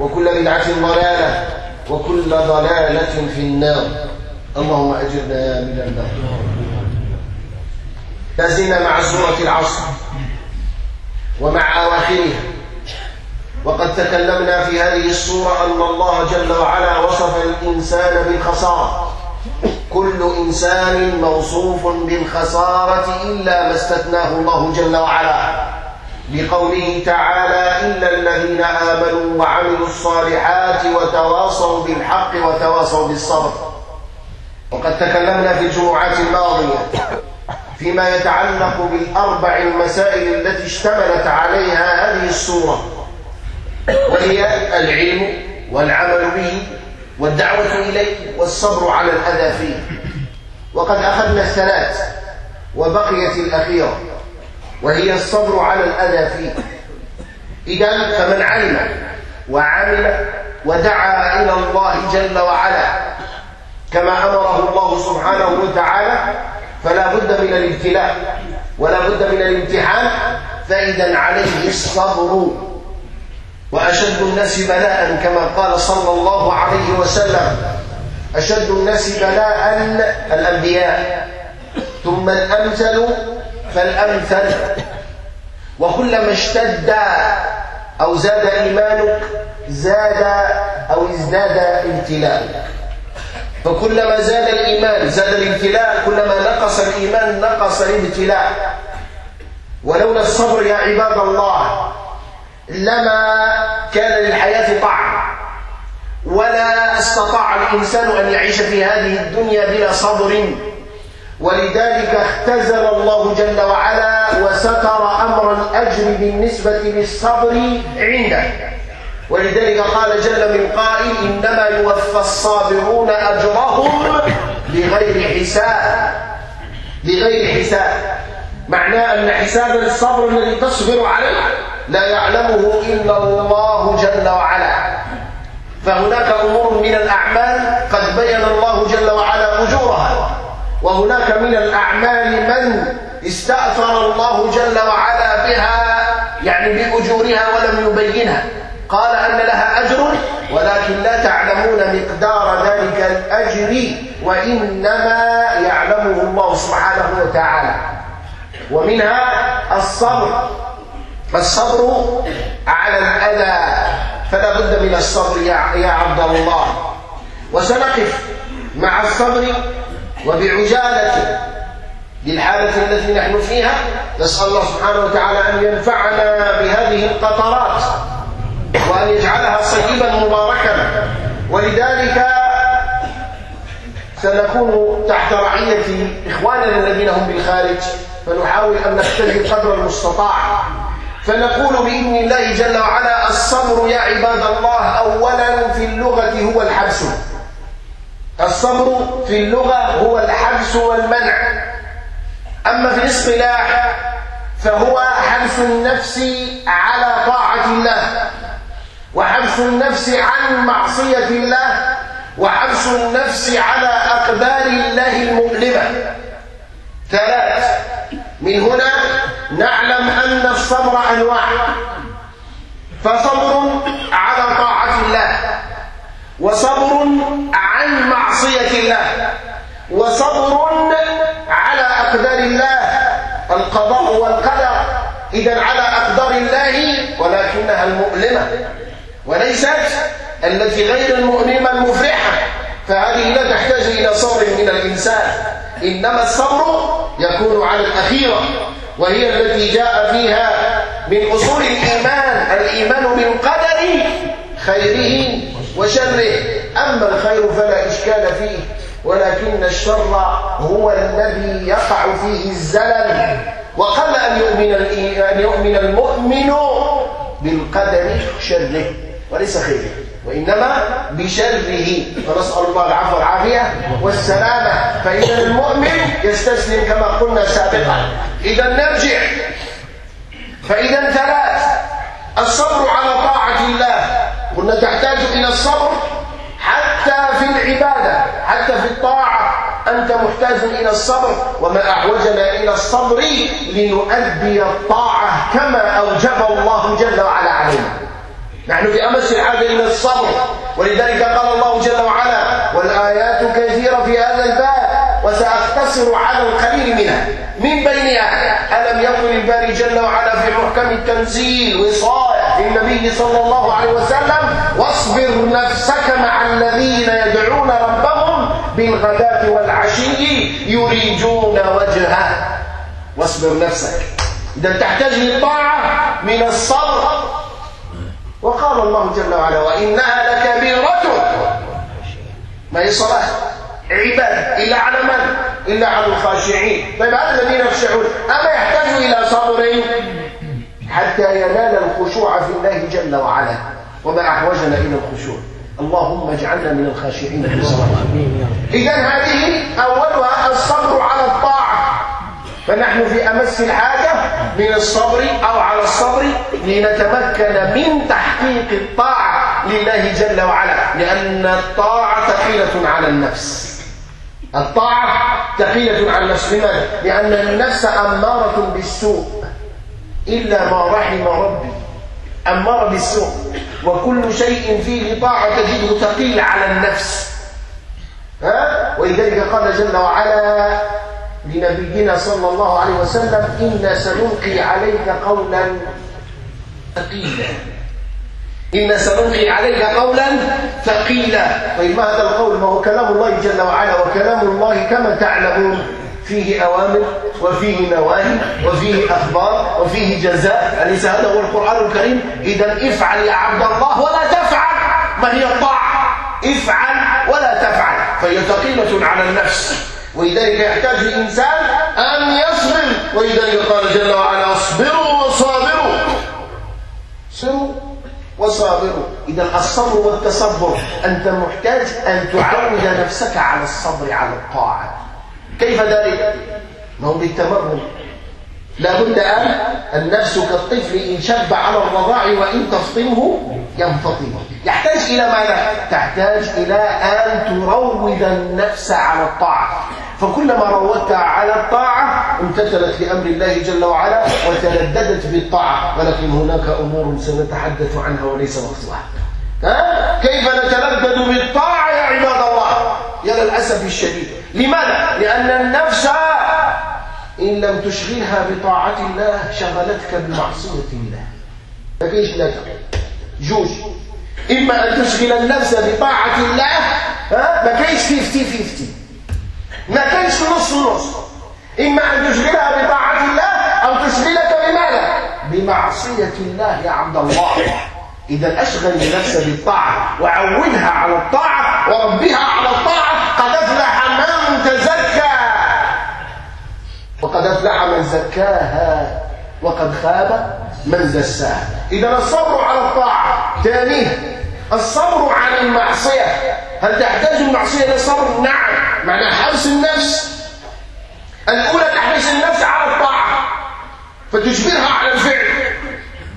وكل بدعة ضلالة وكل ضلالة في النار. اللهم أجرنا من النار. لازلنا مع سورة العصر ومع أواخرها. وقد تكلمنا في هذه السورة أن الله جل وعلا وصف الإنسان بالخسارة. كل إنسان موصوف بالخسارة إلا ما استثناه الله جل وعلا. لقوله تعالى إلا الذين آمنوا وعملوا الصالحات وتواصوا بالحق وتواصوا بالصبر. وقد تكلمنا في الجمعات الماضية فيما يتعلق بالأربع المسائل التي اشتملت عليها هذه السورة وهي العلم والعمل به والدعوة إليه والصبر على الأذى فيه. وقد أخذنا الثلاث وبقيت الأخيرة. وهي الصبر على الأذى فيه. إذا فمن علم وعمل ودعا إلى الله جل وعلا كما أمره الله سبحانه وتعالى فلا بد من الابتلاء ولا بد من الامتحان فإذا عليه الصبر. وأشد الناس بلاء كما قال صلى الله عليه وسلم. أشد الناس بلاء الأنبياء. ثم الأمثل فالأمثل. وكلما اشتد أو زاد إيمانك زاد أو ازداد ابتلاءك فكلما زاد الإيمان زاد الابتلاء كلما نقص الإيمان نقص الابتلاء ولولا الصبر يا عباد الله لما كان للحياة طعم. ولا استطاع الإنسان أن يعيش في هذه الدنيا بلا صبر. ولذلك اختزل الله جل وعلا وستر أمر الأجر بالنسبة للصبر عنده. ولذلك قال جل من قائل إنما يوفى الصابرون أجرهم بغير حساب. بغير حساب. معناه أن حساب الصبر الذي تصبر عليه لا يعلمه إلا الله جل وعلا. فهناك أمور من الأعمال قد بين الله جل وعلا أجورها. وهناك من الأعمال من استأثر الله جل وعلا بها يعني بأجورها ولم يبينها. قال أن لها أجر ولكن لا تعلمون مقدار ذلك الأجر وإنما يعلمه الله سبحانه وتعالى. ومنها الصبر. الصبر على الأذى فلا بد من الصبر يا عبد الله. وسنقف مع الصبر وبعجالة للحالة التي نحن فيها نسأل الله سبحانه وتعالى أن ينفعنا بهذه القطرات وأن يجعلها صيبا مباركا. ولذلك سنكون تحت رعية إخواننا الذين هم بالخارج فنحاول أن نحتج قدر المستطاع. فنقول بإذن الله جل وعلا الصبر يا عباد الله أولا في اللغة هو الحبس. الصبر في اللغة هو الحبس والمنع. أما في الاصطلاح فهو حبس النفس على طاعة الله وحبس النفس عن معصية الله وحبس النفس على أقدار الله المؤلمة. ثلاث من هنا نعلم أن الصبر أنواع. فصبر وصبر عن معصية الله. وصبر على أقدار الله. القضاء والقدر. إذا على أقدار الله ولكنها المؤلمة. وليست التي غير المؤلمة المفرحة. فهذه لا تحتاج إلى صبر من الإنسان. إنما الصبر يكون على الأخيرة. وهي التي جاء فيها من أصول الإيمان. الإيمان من قدر خيره وشره أما الخير فلا إشكال فيه ولكن الشر هو الذي يقع فيه الزلل. وقبل أن يؤمن, أن يؤمن المؤمن بالقدر شره. وليس خيره وإنما بشره. فنسأل الله العفو والعافية والسلامة. فإذا المؤمن يستسلم كما قلنا سابقا. إذا نرجع. فإذا ثلاث الصبر على طاعة الله. قلنا تحتاج إلى الصبر حتى في العبادة حتى في الطاعة. أنت محتاج إلى الصبر وما أعوجنا إلى الصبر لنؤدي الطاعة كما أوجب الله جل وعلا علينا. نحن في أمس العادة إلى الصبر ولذلك قال الله جل وعلا والآيات كثيرة في هذا الباب وسأختصر على القليل منها. من بينها ألم يقل الباري جل وعلا في محكم التنزيل وصايا للنبي صلى الله عليه وسلم واصبر نفسك مع الذين يدعون ربهم بالغداة والعشي يريجون وجهه. واصبر نفسك. إذا تحتاج للطاعة من الصبر. وقال الله جل وعلا وإنها لكبيرة ما هي صلاة عباد إلا على من؟ إلا على الخاشعين. طيب هذا الذين يخشعون أما يحتاج إلى صبر حتى ينال الخشوع في الله جل وعلا. وما أحوجنا إلى الخشوع. اللهم اجعلنا من الخاشعين إذا هذه أولها الصبر على الطاعة. فنحن في أمس الحاجة من الصبر أو على الصبر لنتمكن من تحقيق الطاعة لله جل وعلا. لأن الطاعة ثقيلة على النفس. الطاعة ثقيلة على النفس. لماذا؟ لأن النفس أمارة بالسوء. إلا ما رحم ربي. أمر بالسوء وكل شيء فيه طاعة تجده ثقيل على النفس. ها؟ ولذلك قال جل وعلا لنبينا صلى الله عليه وسلم إنا سنلقي عليك قولا ثقيلا. إن سنلقي عليك قولا ثقيلا. طيب ما هذا القول؟ ما هو كلام الله جل وعلا وكلام الله كما تعلمون. فيه أوامر وفيه نواهي وفيه أخبار وفيه جزاء. أليس هذا هو القرآن الكريم إذا افعل يا عبد الله ولا تفعل ما هي الطاعة؟ افعل ولا تفعل فهي ثقيلة على النفس. ولذلك يحتاج الإنسان أن يصبر ولذلك قال جل وعلا اصبروا وصابروا. صبروا وصابروا. إذا الصبر والتصبر أنت محتاج أن تعود نفسك على الصبر على الطاعة. كيف ذلك؟ ما هو بالتمرن لابد أن النفس كالطفل إن شب على الرضاع وإن تفطمه ينفطم يحتاج إلى ماذا؟ تحتاج إلى أن تروض النفس على الطاعة فكلما روضت على الطاعة امتثلت لأمر الله جل وعلا وتلددت بالطاعة ولكن هناك أمور سنتحدث عنها وليس وقتها كيف نتلدد بالطاعة يا عباد الله؟ يا للأسف الشديد لماذا؟ لأن النفس إن لم تشغلها بطاعة الله شغلتك بمعصية الله. ما فيش نجا جوج إما أن تشغل النفس بطاعة الله ها؟ ما كيش فيفتي فيفتي. ما كيش نص نص. إما أن تشغلها بطاعة الله أو تشغلك بماذا؟ بمعصية الله يا عبد الله. إذا أشغل النفس بالطاعة وعودها على الطاعة وربها على الطاعة قد افلح من تزكى وقد افلح من زكاها وقد خاب من دساها اذا الصبر على الطاعه. ثانية الصبر على المعصيه. هل تحتاج المعصية للصبر نعم. معناها حبس النفس. الأولى تحبس النفس على الطاعة. فتجبرها على الفعل.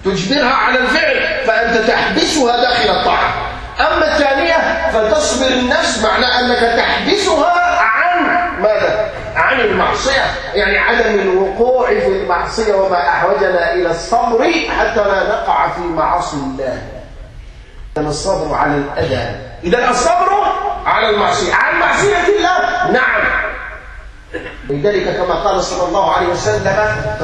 تجبرها على الفعل فأنت تحبسها داخل الطاعة. أما الثانية فتصبر النفس معناه أنك تحبسها عن ماذا؟ عن المعصية. يعني عدم الوقوع في المعصية وما أحوجنا إلى الصبر حتى لا نقع في معاصي الله. إذن الصبر على الأذى. إذا الصبر على المعصية. عن معصية الله. نعم. لذلك كما قال صلى الله عليه وسلم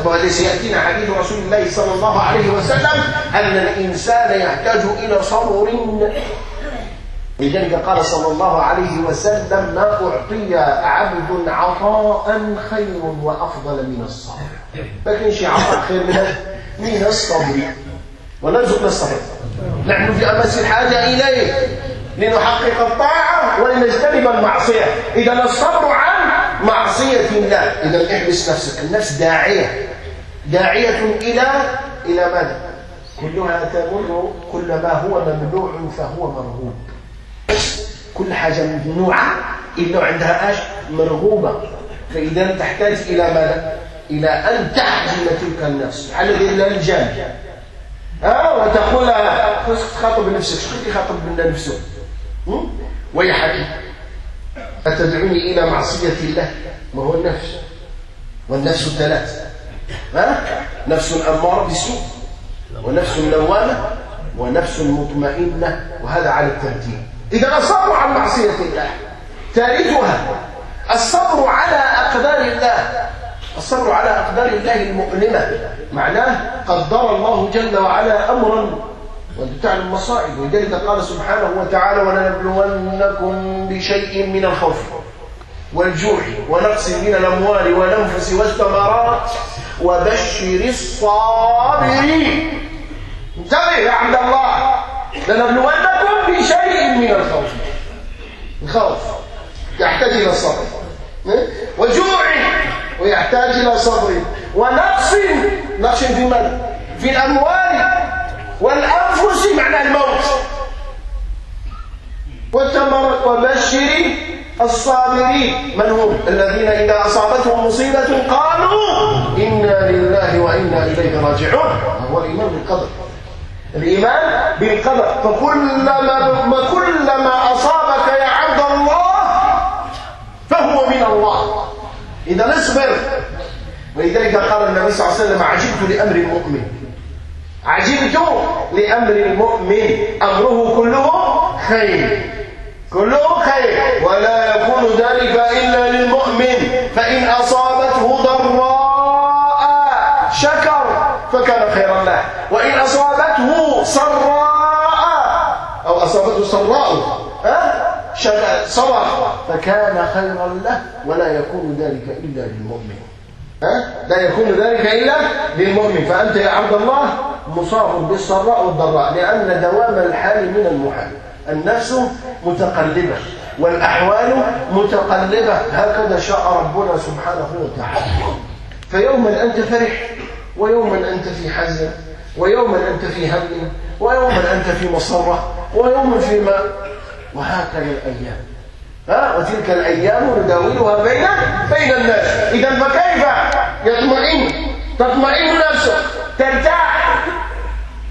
كما سيأتينا حديث رسول الله صلى الله عليه وسلم أن الإنسان يحتاج إلى صبر لذلك قال صلى الله عليه وسلم ما أعطي عبد عطاء خير وأفضل من الصبر. لكن شيء عطاء خير من من الصبر. ونرزق الصبر. نحن في أمس الحاجة إليه. لنحقق الطاعة ولنجتنب المعصية. إذا الصبر عن معصية الله. إذا احبس نفسك. النفس داعية. داعية إلى إلى ماذا؟ كلها تمر كل ما هو ممنوع فهو مرغوب. كل حاجة ممنوعة إلا عندها إيش مرغوبة. فإذا تحتاج إلى ماذا؟ إلى أن تحجم تلك النفس. على إلا الجان آه وتقول خصك تخاطب نفسك. شكون اللي خاطب نفسه؟ ويحك. أتدعوني إلى معصية الله؟ ما هو النفس. والنفس ثلاث آه؟ نفس أمارة بسوء ونفس لوامة ونفس مطمئنة وهذا على الترتيب. إذا الصبر عن معصية الله. ثالثها الصبر على أقدار الله. الصبر على أقدار الله المؤلمة. معناه قدر الله جل وعلا أمرا. وأنت تعلم المصائب ولذلك قال سبحانه وتعالى ولنبلونكم بشيء من الخوف والجوع ونقص من الأموال والأنفس والثمرات وبشر الصابرين. انتبه يا عبد الله. لنبلونكم في شيء من الخوف. الخوف. يحتاج إلى الصبر إيه؟ وجوع. ويحتاج إلى صبر. ونقص نقص في من في الأموال والأنفس معنى الموت. والثمرة وبشر الصابرين. من هم؟ الذين إذا أصابتهم مصيبة قالوا إنا لله وإنا إليه راجعون. هو الإيمان بالقدر. الإيمان بالقدر. فكلما كلما أصابك يا عبد الله فهو من الله. إذا اصبر ولذلك قال النبي صلى الله عليه وسلم عجبت لأمر المؤمن. عجبت لأمر المؤمن. أمره كله خير. كله خير. ولا يكون ذلك إلا للمؤمن. فإن أصابته ضراء شكر فكان خيرا له. وإن سراء. أو أصابته سراء. صبح فكان خيرا له ولا يكون ذلك إلا للمؤمن. لا يكون ذلك إلا للمؤمن. فأنت يا عبد الله مصاب بالسراء والضراء لأن دوام الحال من المحال. النفس متقلبة والأحوال متقلبة. هكذا شاء ربنا سبحانه وتعالى. فيوما أنت فرح. ويوما أنت في حزن ويوما أنت في هم ويوما أنت في مصرة ويوما في ماء وهكذا الأيام. ها؟ وتلك الأيام نداولها بين بين الناس. إذا فكيف يطمئن؟ تطمئن نفسك ترتاح.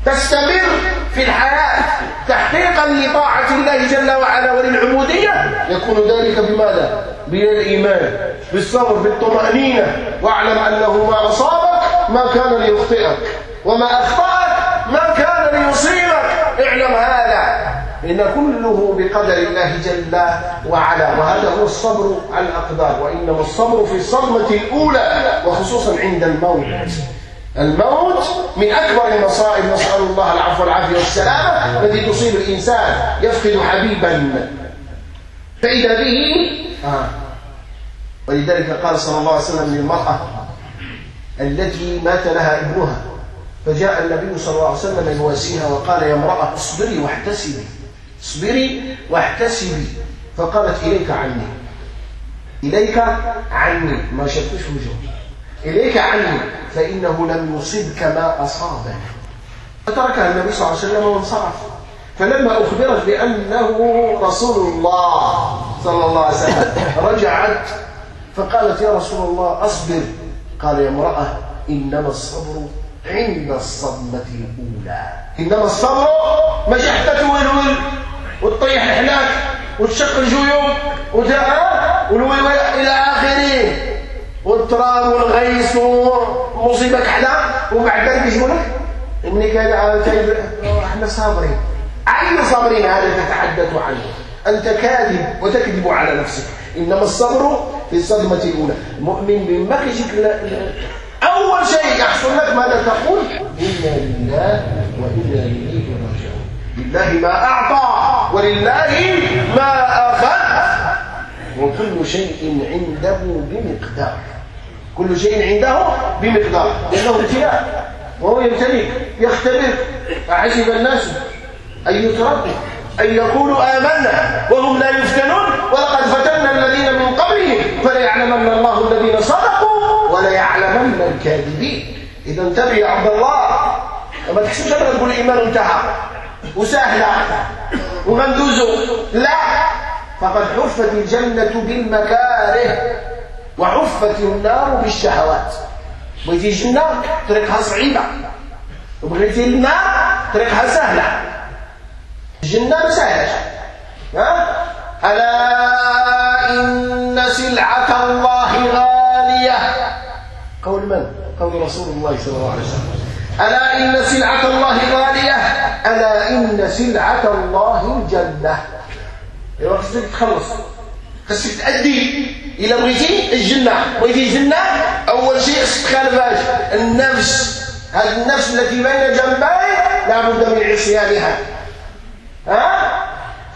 تستمر في الحياة. تحقيقا لطاعة الله جل وعلا وللعبودية. يكون ذلك بماذا؟ بالإيمان بالصبر بالطمأنينة. واعلم أنه ما أصابك ما كان ليخطئك وما أخطأك ما كان ليصيبك. اعلم هذا. إن كله بقدر الله جل وعلا وهذا هو الصبر على الأقدار وإنما الصبر في الصدمة الأولى وخصوصا عند الموت. الموت من أكبر المصائب. نسأل الله العفو والعافية والسلامة. التي تصيب الإنسان يفقد حبيبا. فإذا به آه. ولذلك قال صلى الله عليه وسلم للمرأة التي مات لها ابنها. فجاء النبي صلى الله عليه وسلم يواسيها وقال يا امرأة اصبري واحتسبي. اصبري واحتسبي. فقالت إليك عني. إليك عني. ما شفتش وجهه إليك عني. فإنه لم يصبك ما أصابك. فتركها النبي صلى الله عليه وسلم وانصرف. فلما أخبرت بأنه رسول الله صلى الله عليه وسلم رجعت فقالت يا رسول الله أصبر. قال يا امرأة إنما الصبر عند الصدمة الأولى. إنما الصبر مشحتة الولول وتطيح الحلاك وتشق الجيوب وتاء إلى آخره. والتراب والغيس ومصيبة كحلة وبعد ذلك يجوا لك إني كان إحنا صابرين أي صابرين هذا تتحدث عنه. أنت كاذب وتكذب على نفسك. إنما الصبر في الصدمة الأولى. مؤمن بمكشك لا أول شيء يحصل لك ماذا تقول؟ إنا لله وإنا إليه راجعون. لله ما أعطى ولله ما أخذ وكل شيء عنده بمقدار. كل شيء عنده بمقدار. لأنه ابتلاء. وهو يمتلك يختبر. أحسب الناس. أن يتربى أن يقولوا آمنا وهم لا يفتنون ولقد فتنا الذين من قبلهم فليعلمن الله الذين صدقوا وليعلمن الكاذبين. إذا انتبه يا عبد الله. ما تحسبش أبدا تقول الإيمان انتهى. وسهلة ومندوزه. لا. فقد حفت الجنة بالمكاره. وحفت النار بالشهوات. بغيتي الجنة طريقها صعيبة. وبغيتي النار طريقها سهلة. جنہ میں سے الا ان سلعة الله غالية قول من؟ قول رسول الله صلى الله عليه وسلم۔ الا ان سلعة الله غالية الا ان سلعة الله الجنة أيوه خصك تخلص۔ خصك تأدي إلا بغيتي الجنة۔ بغيتي الجنة؟ أول شيء استخراج النفس۔ هذه النفس التي بين جنبي لابد من عصيانها۔ ها؟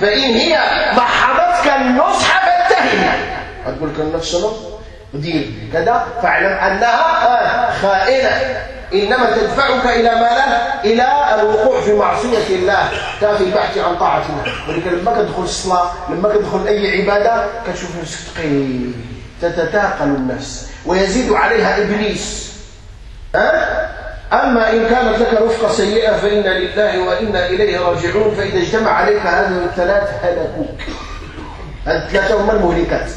فإن هي محضتك النصح فاتهمها. هتقول لك النفس نصح دير كده فاعلم أنها خائنة. إنما تدفعك إلى ما لا؟ إلى الوقوع في معصية الله. تافي البحث عن طاعتنا. ولك ولكن لما تدخل الصلاة لما تدخل أي عبادة كتشوف نفسك تقي تتثاقل النفس ويزيد عليها إبليس. ها؟ أما إن كانت لك رفقة سيئة فإن لله وإنا إليه راجعون فإذا اجتمع عليك هذه الثلاث هلكوك الثلاثة هم المهلكات.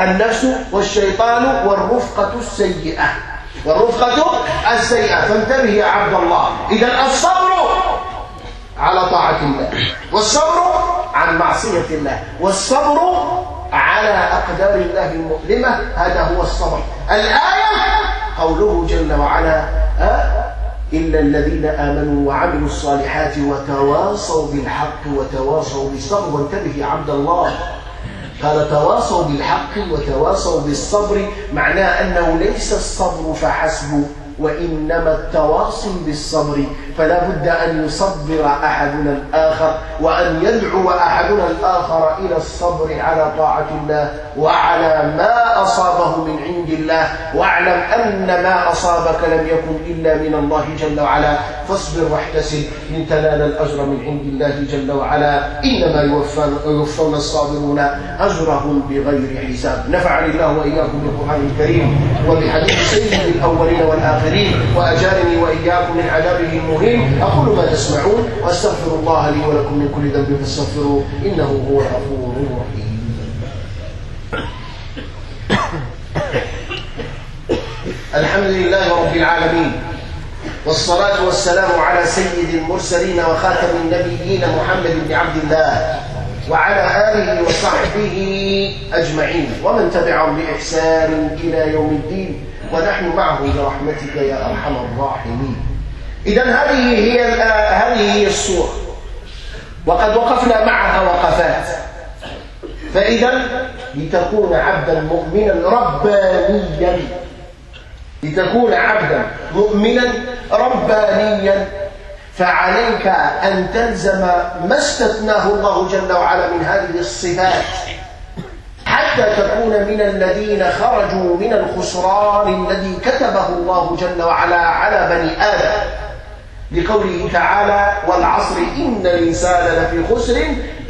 الناس والشيطان والرفقة السيئة. والرفقة السيئة. فانتبه يا عبد الله. إذا الصبر على طاعة الله. والصبر عن معصية الله. والصبر على أقدار الله المؤلمة. هذا هو الصبر. الآية قوله جل وعلا إلا الذين آمنوا وعملوا الصالحات وتواصوا بالحق وتواصوا بالصبر. وانتبه يا عبد الله. قال تواصوا بالحق وتواصوا بالصبر. معناه أنه ليس الصبر فحسب. وإنما التواصي بالصبر فلا بد أن يصبر أحدنا الآخر وأن يدعو أحدنا الآخر إلى الصبر على طاعة الله وعلى ما أصابه من عند الله واعلم أن ما أصابك لم يكن إلا من الله جل وعلا فاصبر واحتسب لتنال الأجر من عند الله جل وعلا إنما يوفون الصابرون أجرهم بغير حساب. نفعني الله وإياكم بالقرآن الكريم وبحديث سيد الأولين والآخرين. أليم وأجارني وإياكم من عذابه المهين. أقول ما تسمعون وأستغفر الله لي ولكم من كل ذنب فاستغفروه إنه هو الغفور الرحيم. الحمد لله رب العالمين والصلاة والسلام على سيد المرسلين وخاتم النبيين محمد بن عبد الله وعلى آله وصحبه أجمعين ومن تبعهم بإحسان إلى يوم الدين. ونحن معه برحمتك يا أرحم الراحمين. إذا هذه هي آه، هذه هي الصورة. وقد وقفنا معها وقفات. فإذا لتكون عبدا مؤمنا ربانيا. لتكون عبدا مؤمنا ربانيا. فعليك أن تلزم ما استثناه الله جل وعلا من هذه الصفات. حتى تكون من الذين خرجوا من الخسران الذي كتبه الله جل وعلا على بني آدم. لقوله تعالى والعصر إن الإنسان لفي خسر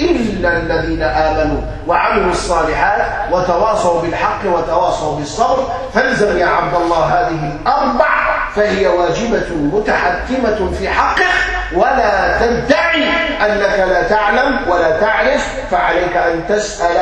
إلا الذين آمنوا وعملوا الصالحات وتواصوا بالحق وتواصوا بالصبر. فالزم يا عبد الله هذه الأربع فهي واجبة متحتمة في حقه. ولا تدعي أنك لا تعلم ولا تعرف فعليك أن تسأل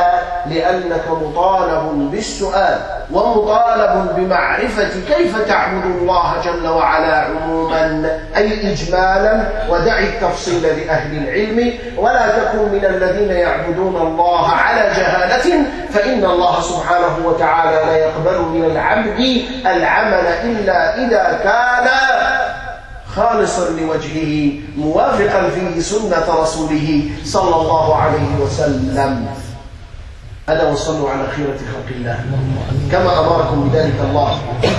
لأنك مطالب بالسؤال ومطالب بمعرفة كيف تعبد الله جل وعلا عموما أي إجمالا ودع التفصيل لأهل العلم. ولا تكن من الذين يعبدون الله على جهالة فإن الله سبحانه وتعالى لا يقبل من العبد العمل إلا إذا كان خالصا لوجهه موافقا فيه سنة رسوله صلى الله عليه وسلم. ألا وصلوا على خيرة خلق الله. كما أمركم بذلك الله.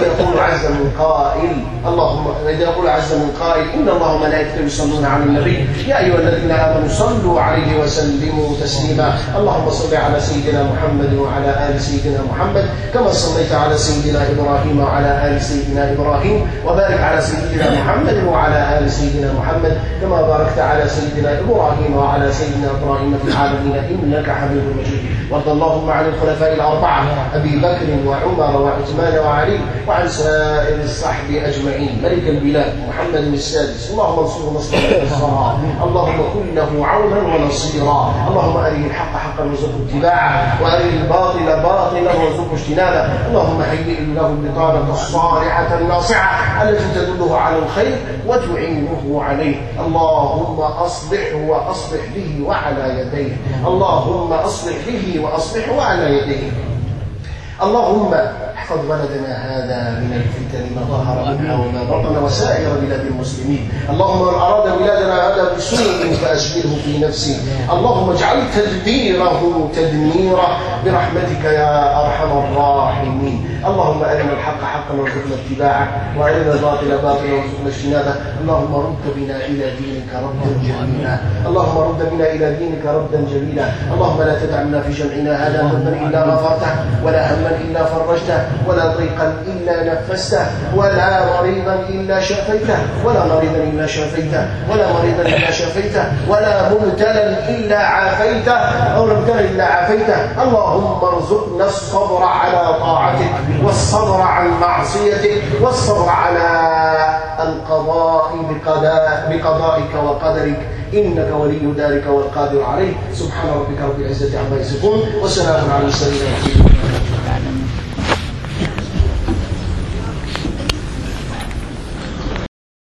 يقول عز من قائل اللهم إذا يقول عز من قائل إن الله ملائكته يصلون على النبي. يا أيها الذين آمنوا صلوا عليه وسلموا تسليما. اللهم صل على سيدنا محمد وعلى آل سيدنا محمد كما صليت على سيدنا إبراهيم وعلى آل سيدنا إبراهيم وبارك على سيدنا محمد وعلى آل سيدنا محمد كما باركت على سيدنا إبراهيم وعلى سيدنا إبراهيم في العالمين إنك حميد مجيد. وارض اللهم عن الخلفاء الأربعة أبي بكر وعمر وعثمان وعلي وعن سائر الصحب أجمعين ملك البلاد محمد السادس اللهم انصره نصرا نصرا اللهم كن له عونا ونصيرا اللهم أريه الحق حقا وارزقه اتباعه وأريه الباطل باطلا وارزقه اجتنابه اللهم هيئ له البطانة الصارعة الناصعة التي تدله على الخير وتعينه عليه. اللهم أصلحه وأصلح به وعلى يديه. اللهم أصلح به وأصلح فاصبحوا على يديه. اللهم واحفظ بلدنا هذا من الفتن ما ظهر منها وما بطن وسائر بلاد المسلمين. اللهم من أراد بلادنا هذا بسوء فأشغله في نفسه. اللهم اجعل تدبيره تدميره برحمتك يا أرحم الراحمين. اللهم أرنا الحق حقا وارزقنا اتباعه وأرنا الباطل باطلا وارزقنا اجتنابه. اللهم رد بنا إلى دينك ردا جميلا. اللهم رد بنا إلى دينك ردا جميلا. اللهم لا تدعنا في جمعنا هذا ذنبا إلا غفرته ولا هما إلا فرجته. ولا ضيقا إلا نفسته ولا مريضا إلا شفيته ولا مريضا إلا شفيته ولا مريضا إلا شفيته ولا مبتلا إلا عافيته أو مبتلا إلا عافيته. اللهم ارزقنا الصبر على طاعتك والصبر عن معصيتك والصبر على القضاء بقضاء بقضائك وقدرك. إنك ولي ذلك والقادر عليه. سبحان ربك رب العزة عما يصفون وسلام على المرسلين.